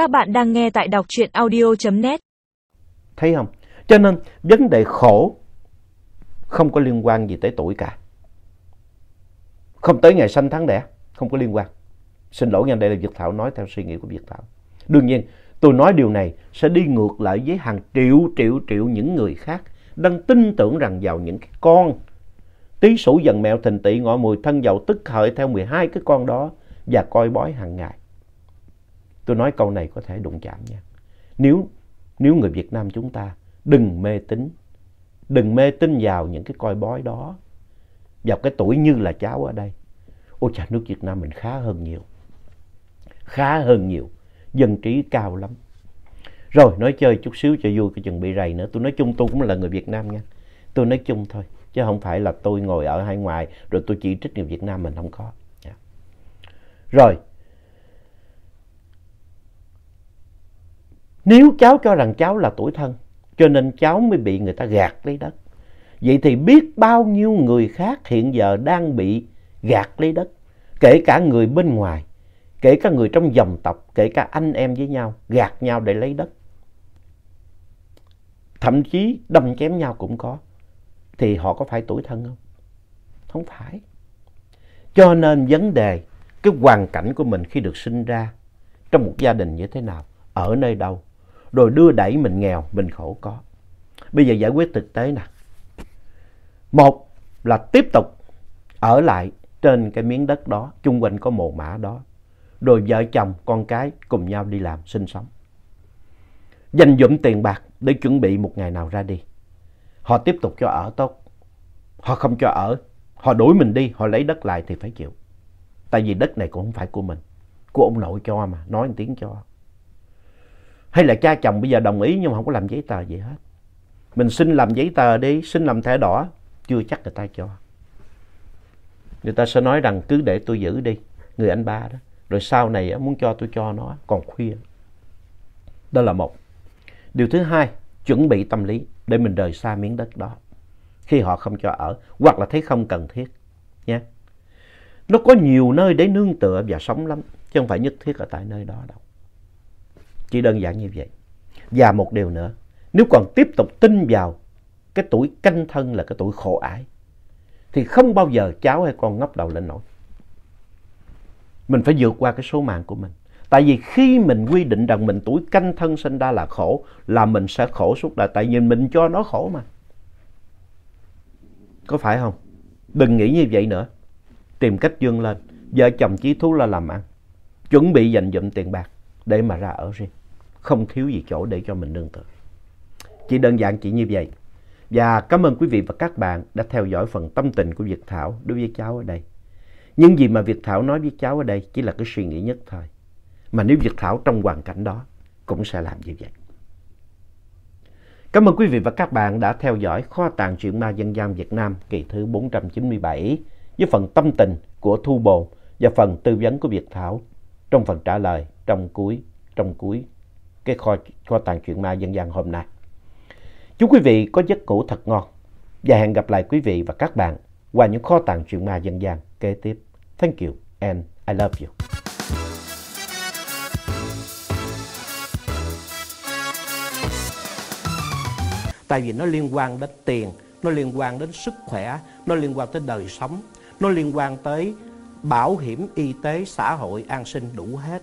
Các bạn đang nghe tại đọc truyện audio.net. Thấy không? Cho nên vấn đề khổ không có liên quan gì tới tuổi cả. Không tới ngày sanh tháng đẻ, không có liên quan. Xin lỗi nha, đây là Việt Thảo nói theo suy nghĩ của Việt Thảo. Đương nhiên, tôi nói điều này sẽ đi ngược lại với hàng triệu triệu triệu những người khác đang tin tưởng rằng vào những cái con tí sủ dần mẹo thình tị ngọ mùi thân dầu tức hợi theo 12 cái con đó và coi bói hàng ngày. Tôi nói câu này có thể đụng chạm nha. Nếu, nếu người Việt Nam chúng ta đừng mê tín, đừng mê tín vào những cái coi bói đó, vào cái tuổi như là cháu ở đây. Ôi trời, nước Việt Nam mình khá hơn nhiều. Khá hơn nhiều. Dân trí cao lắm. Rồi, nói chơi chút xíu cho vui, cái chừng bị rầy nữa. Tôi nói chung tôi cũng là người Việt Nam nha. Tôi nói chung thôi. Chứ không phải là tôi ngồi ở hai ngoài rồi tôi chỉ trích người Việt Nam mình không có. Yeah. Rồi, Nếu cháu cho rằng cháu là tuổi thân, cho nên cháu mới bị người ta gạt lấy đất. Vậy thì biết bao nhiêu người khác hiện giờ đang bị gạt lấy đất. Kể cả người bên ngoài, kể cả người trong dòng tộc, kể cả anh em với nhau, gạt nhau để lấy đất. Thậm chí đâm chém nhau cũng có. Thì họ có phải tuổi thân không? Không phải. Cho nên vấn đề, cái hoàn cảnh của mình khi được sinh ra trong một gia đình như thế nào, ở nơi đâu, rồi đưa đẩy mình nghèo, mình khổ có. Bây giờ giải quyết thực tế nè. Một là tiếp tục ở lại trên cái miếng đất đó, chung quanh có mồ mã đó. Rồi vợ chồng, con cái cùng nhau đi làm, sinh sống. Dành dụm tiền bạc để chuẩn bị một ngày nào ra đi. Họ tiếp tục cho ở tốt. Họ không cho ở, họ đuổi mình đi, họ lấy đất lại thì phải chịu. Tại vì đất này cũng không phải của mình. Của ông nội cho mà, nói một tiếng cho. Hay là cha chồng bây giờ đồng ý nhưng mà không có làm giấy tờ gì hết. Mình xin làm giấy tờ đi, xin làm thẻ đỏ, chưa chắc người ta cho. Người ta sẽ nói rằng cứ để tôi giữ đi, người anh ba đó. Rồi sau này muốn cho tôi cho nó, còn khuya. Đó là một. Điều thứ hai, chuẩn bị tâm lý để mình rời xa miếng đất đó. Khi họ không cho ở, hoặc là thấy không cần thiết. Nha. Nó có nhiều nơi để nương tựa và sống lắm, chứ không phải nhất thiết ở tại nơi đó đâu. Chỉ đơn giản như vậy. Và một điều nữa, nếu còn tiếp tục tin vào cái tuổi canh thân là cái tuổi khổ ải, thì không bao giờ cháu hay con ngóc đầu lên nổi. Mình phải vượt qua cái số mạng của mình. Tại vì khi mình quy định rằng mình tuổi canh thân sinh ra là khổ, là mình sẽ khổ suốt đời. Tại vì mình cho nó khổ mà. Có phải không? Đừng nghĩ như vậy nữa. Tìm cách dương lên. Vợ chồng chí thú là làm ăn. Chuẩn bị dành dụm tiền bạc để mà ra ở riêng không thiếu gì chỗ để cho mình nương tựa. Chỉ đơn giản chỉ như vậy. Và cảm ơn quý vị và các bạn đã theo dõi phần tâm tình của Việt Thảo đối với cháu ở đây. Nhưng gì mà Việt Thảo nói với cháu ở đây chỉ là cái suy nghĩ nhất thôi. Mà nếu Việt Thảo trong hoàn cảnh đó cũng sẽ làm như vậy. Cảm ơn quý vị và các bạn đã theo dõi kho tàng truyện ma dân gian Việt Nam kỳ thứ 497 với phần tâm tình của Thu Bồ và phần tư vấn của Việt Thảo trong phần trả lời, trong cuối trong cuối cái kho, kho tàng truyện ma dân gian hôm nay. Chúc quý vị có giấc ngủ thật ngon và hẹn gặp lại quý vị và các bạn qua những kho tàng truyện ma dân gian kế tiếp. Thank you and I love you. Tại vì nó liên quan đến tiền, nó liên quan đến sức khỏe, nó liên quan tới đời sống, nó liên quan tới bảo hiểm y tế, xã hội, an sinh đủ hết.